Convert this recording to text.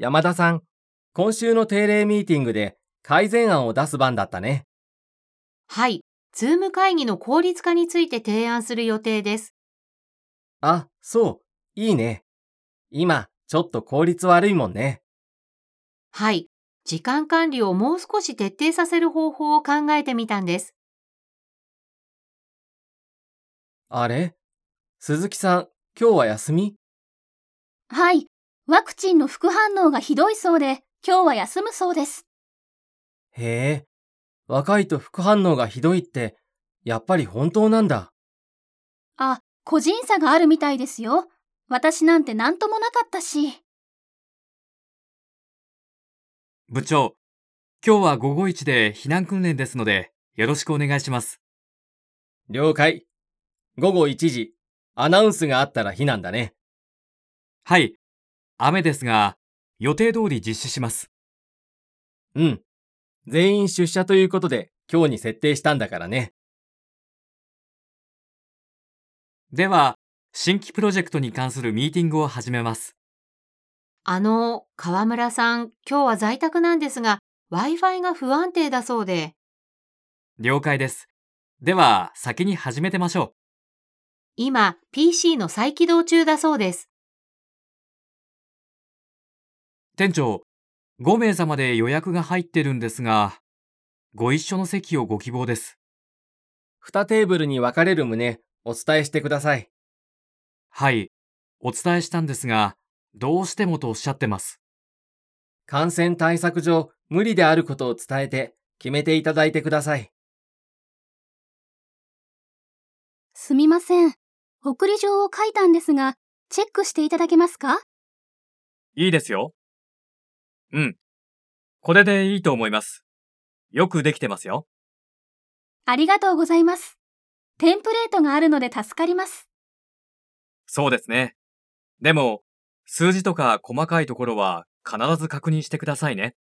山田さん、今週の定例ミーティングで改善案を出す番だったね。はい、ズーム会議の効率化について提案する予定です。あ、そう、いいね。今、ちょっと効率悪いもんね。はい、時間管理をもう少し徹底させる方法を考えてみたんです。あれ？鈴木さん、今日は休み？はい。ワクチンの副反応がひどいそうで、今日は休むそうです。へえ、若いと副反応がひどいって、やっぱり本当なんだ。あ、個人差があるみたいですよ。私なんて何ともなかったし。部長、今日は午後一で避難訓練ですので、よろしくお願いします。了解。午後1時、アナウンスがあったら避難だね。はい。雨ですが、予定通り実施します。うん。全員出社ということで今日に設定したんだからね。では、新規プロジェクトに関するミーティングを始めます。あの、河村さん、今日は在宅なんですが、Wi-Fi が不安定だそうで、了解です。では、先に始めてましょ今、PC の再起動中だそうです。店長、5名様で予約が入ってるんですが、ご一緒の席をご希望です。2テーブルに分かれる旨、お伝えしてください。はい。お伝えしたんですが、どうしてもとおっしゃってます。感染対策上、無理であることを伝えて、決めていただいてください。すみません。送り状を書いたんですが、チェックしていただけますか？いいですよ。うん。これでいいと思います。よくできてますよ。ありがとうございます。テンプレートがあるので助かります。そうですね。でも、数字とか細かいところは必ず確認してくださいね。